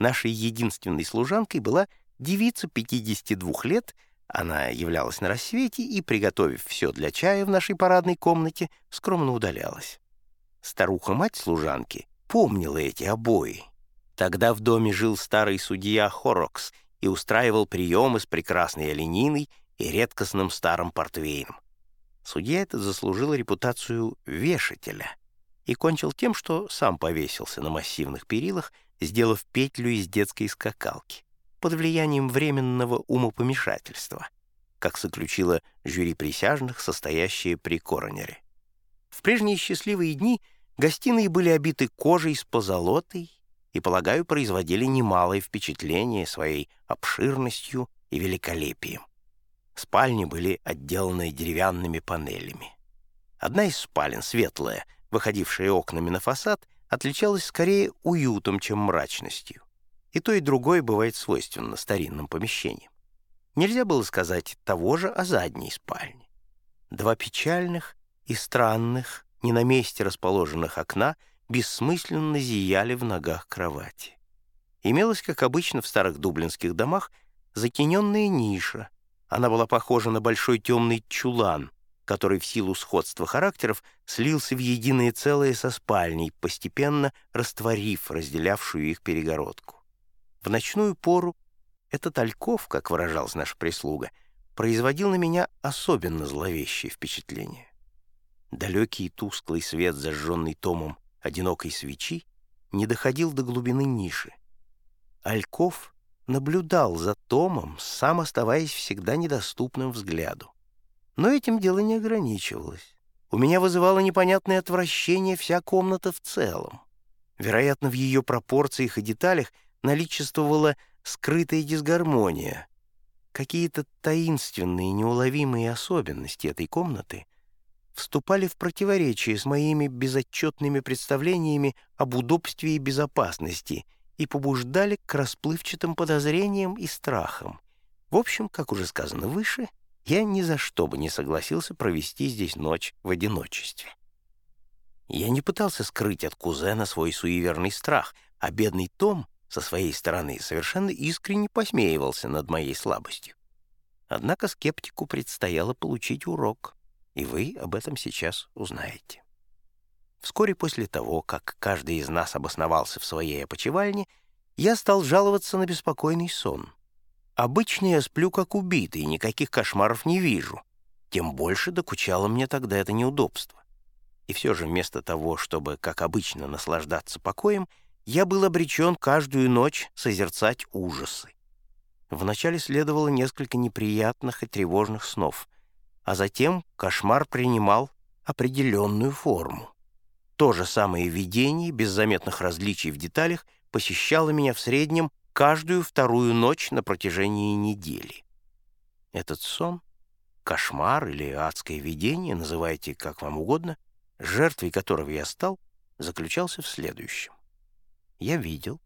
Нашей единственной служанкой была девица 52 лет, она являлась на рассвете и, приготовив все для чая в нашей парадной комнате, скромно удалялась. Старуха-мать служанки помнила эти обои. Тогда в доме жил старый судья Хорокс и устраивал приемы с прекрасной олениной и редкостным старым портвейном. Судья этот заслужил репутацию вешателя и кончил тем, что сам повесился на массивных перилах, сделав петлю из детской скакалки под влиянием временного умопомешательства, как заключило жюри присяжных, состоящее при коронере. В прежние счастливые дни гостиные были обиты кожей с позолотой и, полагаю, производили немалое впечатление своей обширностью и великолепием. Спальни были отделаны деревянными панелями. Одна из спален, светлая, выходившая окнами на фасад, отличалась скорее уютом, чем мрачностью. И то, и другое бывает свойственно старинным помещениям. Нельзя было сказать того же о задней спальне. Два печальных и странных, не на месте расположенных окна бессмысленно зияли в ногах кровати. Имелась, как обычно в старых дублинских домах, затененная ниша. Она была похожа на большой темный чулан, который в силу сходства характеров слился в единое целое со спальней, постепенно растворив разделявшую их перегородку. В ночную пору этот ольков, как выражалась наша прислуга, производил на меня особенно зловещее впечатление. Далекий и тусклый свет, зажженный томом одинокой свечи, не доходил до глубины ниши. Ольков наблюдал за Томом, сам оставаясь всегда недоступным взгляду. Но этим дело не ограничивалось. У меня вызывало непонятное отвращение вся комната в целом. Вероятно, в ее пропорциях и деталях наличествовала скрытая дисгармония. Какие-то таинственные, неуловимые особенности этой комнаты вступали в противоречие с моими безотчетными представлениями об удобстве и безопасности и побуждали к расплывчатым подозрениям и страхам. В общем, как уже сказано выше, я ни за что бы не согласился провести здесь ночь в одиночестве. Я не пытался скрыть от кузена свой суеверный страх, а бедный Том со своей стороны совершенно искренне посмеивался над моей слабостью. Однако скептику предстояло получить урок, и вы об этом сейчас узнаете. Вскоре после того, как каждый из нас обосновался в своей опочивальне, я стал жаловаться на беспокойный сон — Обычно я сплю как убитый, никаких кошмаров не вижу. Тем больше докучало мне тогда это неудобство. И все же вместо того, чтобы, как обычно, наслаждаться покоем, я был обречен каждую ночь созерцать ужасы. Вначале следовало несколько неприятных и тревожных снов, а затем кошмар принимал определенную форму. То же самое видение, без заметных различий в деталях, посещало меня в среднем каждую вторую ночь на протяжении недели. Этот сон, кошмар или адское видение, называйте как вам угодно, жертвой которого я стал, заключался в следующем. Я видел,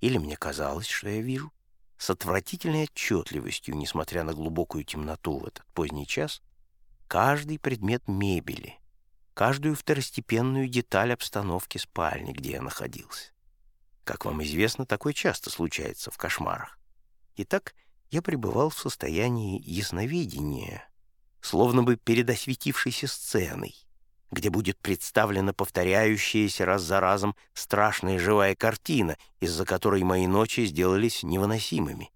или мне казалось, что я вижу, с отвратительной отчетливостью, несмотря на глубокую темноту в этот поздний час, каждый предмет мебели, каждую второстепенную деталь обстановки спальни, где я находился. Как вам известно, такое часто случается в кошмарах. Итак, я пребывал в состоянии ясновидения, словно бы перед осветившейся сценой, где будет представлена повторяющаяся раз за разом страшная живая картина, из-за которой мои ночи сделались невыносимыми.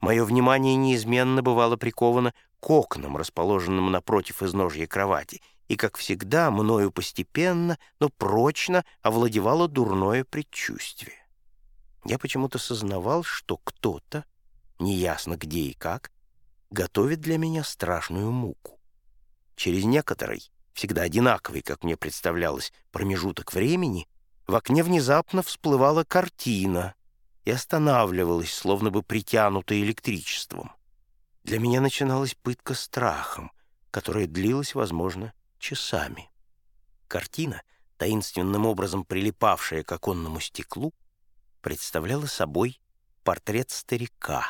Мое внимание неизменно бывало приковано к окнам, расположенным напротив изножья кровати, и, как всегда, мною постепенно, но прочно овладевало дурное предчувствие. Я почему-то сознавал, что кто-то, неясно где и как, готовит для меня страшную муку. Через некоторый, всегда одинаковый, как мне представлялось, промежуток времени, в окне внезапно всплывала картина и останавливалась, словно бы притянутая электричеством. Для меня начиналась пытка страхом, которая длилась, возможно, часами. Картина, таинственным образом прилипавшая к оконному стеклу, представляла собой портрет старика,